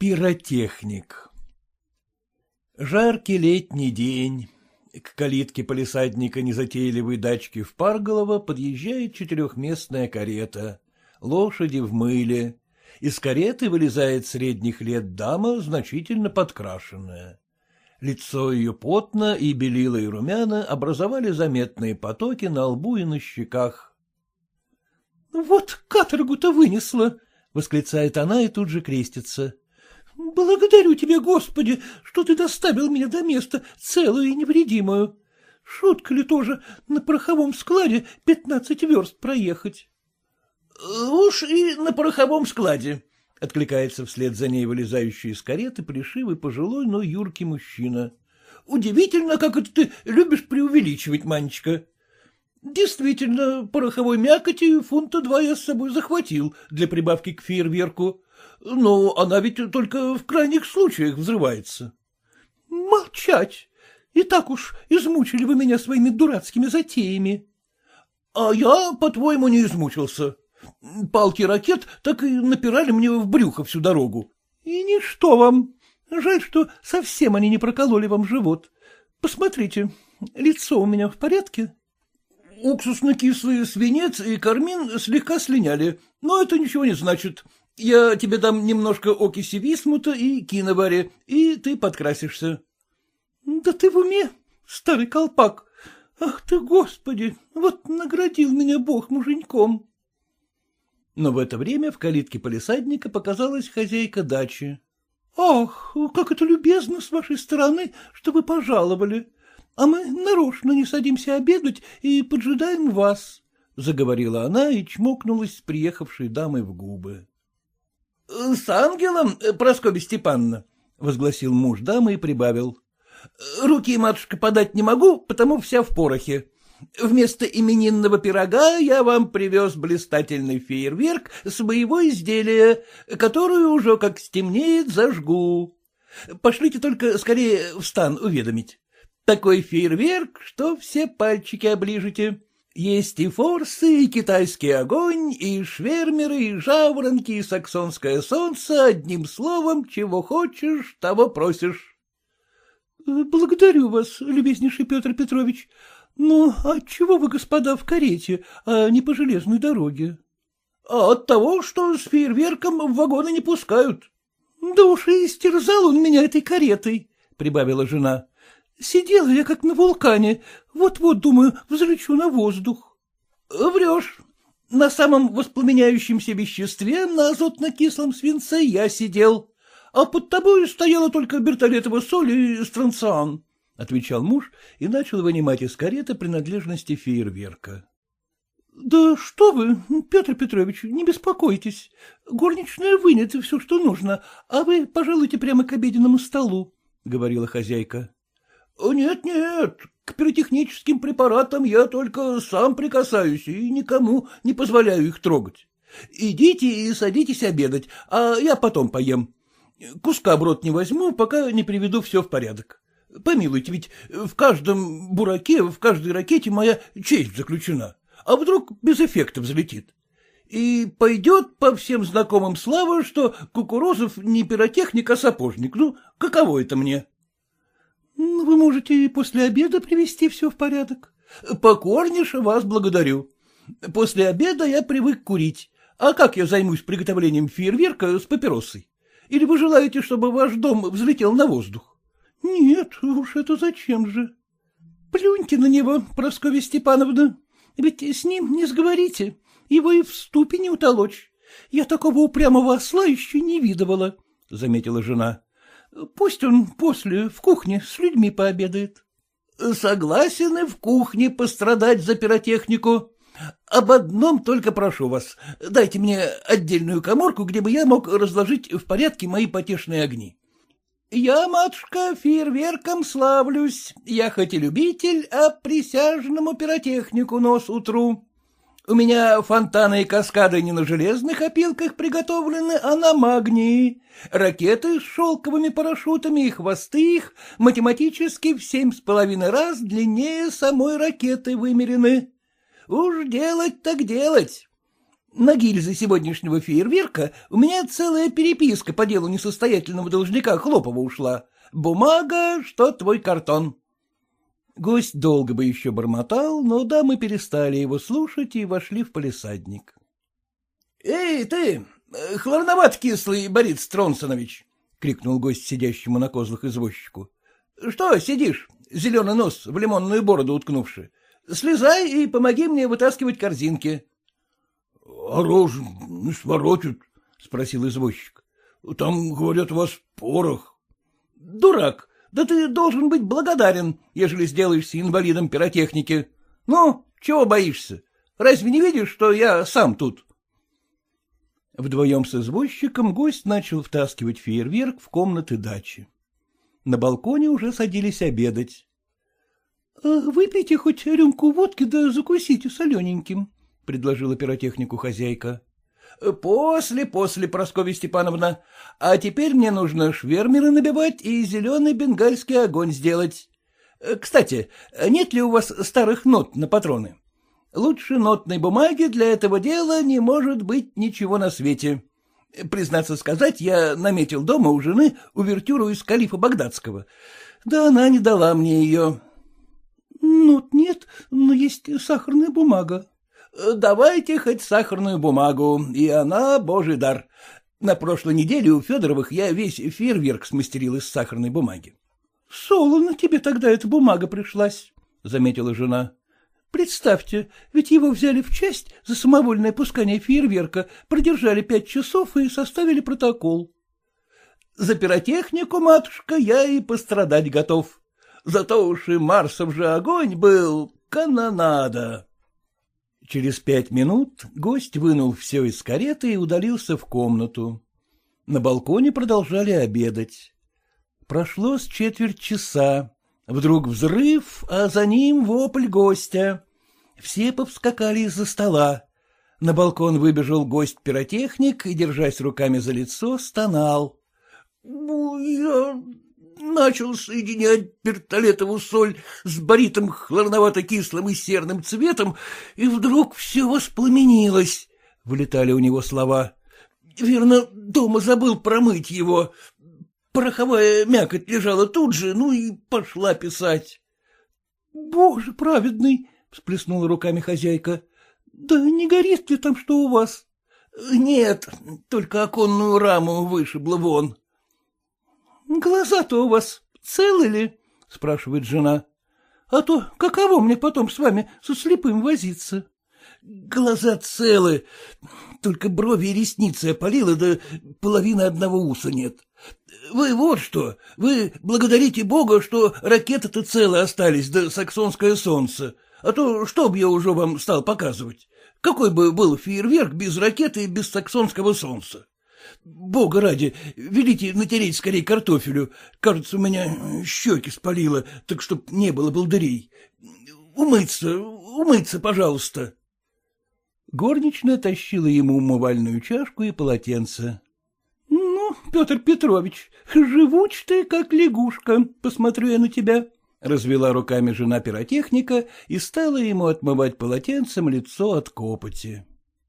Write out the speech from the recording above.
Пиротехник Жаркий летний день. К калитке полисадника незатейливой дачки в Парголово подъезжает четырехместная карета. Лошади в мыле. Из кареты вылезает средних лет дама, значительно подкрашенная. Лицо ее потно, и белила и румяна образовали заметные потоки на лбу и на щеках. — Вот каторгу-то вынесла! — восклицает она и тут же крестится. — Благодарю тебя, Господи, что ты доставил меня до места целую и невредимую. Шутка ли тоже на пороховом складе пятнадцать верст проехать? — Уж и на пороховом складе, — откликается вслед за ней вылезающий из кареты плешивый пожилой, но юркий мужчина. — Удивительно, как это ты любишь преувеличивать, Манечка. Действительно, пороховой мякоти фунта два я с собой захватил для прибавки к фейерверку. Но она ведь только в крайних случаях взрывается. — Молчать! И так уж измучили вы меня своими дурацкими затеями. — А я, по-твоему, не измучился. Палки ракет так и напирали мне в брюхо всю дорогу. — И ничто вам. Жаль, что совсем они не прокололи вам живот. Посмотрите, лицо у меня в порядке? Уксусно-кислый свинец и кармин слегка слиняли, но это ничего не значит. Я тебе дам немножко окиси висмута и киновари, и ты подкрасишься. — Да ты в уме, старый колпак. Ах ты, господи, вот наградил меня бог муженьком. Но в это время в калитке полисадника показалась хозяйка дачи. — Ах, как это любезно с вашей стороны, что вы пожаловали. А мы нарочно не садимся обедать и поджидаем вас, — заговорила она и чмокнулась с приехавшей дамой в губы. — С ангелом, э, Проскобе Степановна, — возгласил муж дамы и прибавил. — Руки, матушка, подать не могу, потому вся в порохе. Вместо именинного пирога я вам привез блистательный фейерверк с моего изделия, которую уже, как стемнеет, зажгу. Пошлите только скорее в стан уведомить. Такой фейерверк, что все пальчики оближете. Есть и форсы, и китайский огонь, и швермеры, и жаворонки, и саксонское солнце, одним словом, чего хочешь, того просишь. — Благодарю вас, любезнейший Петр Петрович. Ну, отчего вы, господа, в карете, а не по железной дороге? — А от того, что с фейерверком в вагоны не пускают. — Да уж и истерзал он меня этой каретой, — прибавила жена. Сидела я как на вулкане, вот-вот, думаю, взлечу на воздух. — Врешь. На самом воспламеняющемся веществе, на азотно-кислом свинце, я сидел, а под тобой стояла только бертолетова соль и странциан, — отвечал муж и начал вынимать из кареты принадлежности фейерверка. — Да что вы, Петр Петрович, не беспокойтесь. Горничная вынет все, что нужно, а вы пожалуйте прямо к обеденному столу, — говорила хозяйка. Нет, нет, к пиротехническим препаратам я только сам прикасаюсь и никому не позволяю их трогать. Идите и садитесь обедать, а я потом поем. Куска в рот не возьму, пока не приведу все в порядок. Помилуйте, ведь в каждом бураке, в каждой ракете моя честь заключена. А вдруг без эффекта взлетит? И пойдет по всем знакомым слава, что Кукурузов не пиротехник, а сапожник. Ну, каково это мне? — вы можете после обеда привести все в порядок. Покорнейше вас благодарю. После обеда я привык курить. А как я займусь приготовлением фейерверка с папиросой? Или вы желаете, чтобы ваш дом взлетел на воздух? Нет, уж это зачем же? Плюньте на него, Прасковья Степановна. Ведь с ним не сговорите. Его и в ступе не утолочь. Я такого упрямого осла еще не видывала, — заметила жена. Пусть он после в кухне с людьми пообедает. — Согласен и в кухне пострадать за пиротехнику. Об одном только прошу вас. Дайте мне отдельную коморку, где бы я мог разложить в порядке мои потешные огни. Я, матушка, фейерверком славлюсь. Я хоть и любитель, а присяжному пиротехнику нос утру. У меня фонтаны и каскады не на железных опилках приготовлены, а на магнии. Ракеты с шелковыми парашютами и хвосты их математически в семь с половиной раз длиннее самой ракеты вымерены. Уж делать так делать. На гильзе сегодняшнего фейерверка у меня целая переписка по делу несостоятельного должника Хлопова ушла. Бумага, что твой картон. Гость долго бы еще бормотал, но дамы перестали его слушать и вошли в полисадник. — Эй, ты, хлорноват кислый, Борис Тронсонович! — крикнул гость сидящему на козлах извозчику. — Что сидишь, зеленый нос в лимонную бороду уткнувши? Слезай и помоги мне вытаскивать корзинки. — А рожь не своротит? — спросил извозчик. — Там, говорят, у вас порох. — Дурак! Да ты должен быть благодарен, ежели сделаешься инвалидом пиротехники. Ну, чего боишься? Разве не видишь, что я сам тут? Вдвоем с извозчиком гость начал втаскивать фейерверк в комнаты дачи. На балконе уже садились обедать. — Выпейте хоть рюмку водки да закусите солененьким, — предложила пиротехнику хозяйка. — После, после, Прасковья Степановна. А теперь мне нужно швермеры набивать и зеленый бенгальский огонь сделать. Кстати, нет ли у вас старых нот на патроны? Лучше нотной бумаги для этого дела не может быть ничего на свете. Признаться сказать, я наметил дома у жены увертюру из калифа Багдадского. Да она не дала мне ее. — Нот нет, но есть сахарная бумага. — Давайте хоть сахарную бумагу, и она божий дар. На прошлой неделе у Федоровых я весь фейерверк смастерил из сахарной бумаги. — Солоно тебе тогда эта бумага пришлась, — заметила жена. — Представьте, ведь его взяли в часть за самовольное пускание фейерверка, продержали пять часов и составили протокол. — За пиротехнику, матушка, я и пострадать готов. Зато уж и Марсов же огонь был, канонада. Через пять минут гость вынул все из кареты и удалился в комнату. На балконе продолжали обедать. Прошло с четверть часа. Вдруг взрыв, а за ним вопль гостя. Все повскакали из-за стола. На балкон выбежал гость-пиротехник и, держась руками за лицо, стонал. — Я начал соединять пертолетову соль с баритом хлорновато-кислым и серным цветом, и вдруг все воспламенилось, — вылетали у него слова. Верно, дома забыл промыть его. Пороховая мякоть лежала тут же, ну и пошла писать. — Боже праведный! — всплеснула руками хозяйка. — Да не горит ли там что у вас? — Нет, только оконную раму вышибло вон. Глаза-то у вас целы ли? — спрашивает жена. — А то каково мне потом с вами со слепым возиться? — Глаза целы, только брови и ресницы опалило, да половины одного уса нет. Вы вот что, вы благодарите Бога, что ракеты-то целы остались, да саксонское солнце, а то что б я уже вам стал показывать? Какой бы был фейерверк без ракеты и без саксонского солнца? Бога ради, велите натереть скорее картофелю. Кажется, у меня щеки спалило, так чтоб не было болдырей. Умыться, умыться, пожалуйста. Горничная тащила ему умывальную чашку и полотенце. — Ну, Петр Петрович, живуч ты, как лягушка, посмотрю я на тебя. Развела руками жена пиротехника и стала ему отмывать полотенцем лицо от копоти.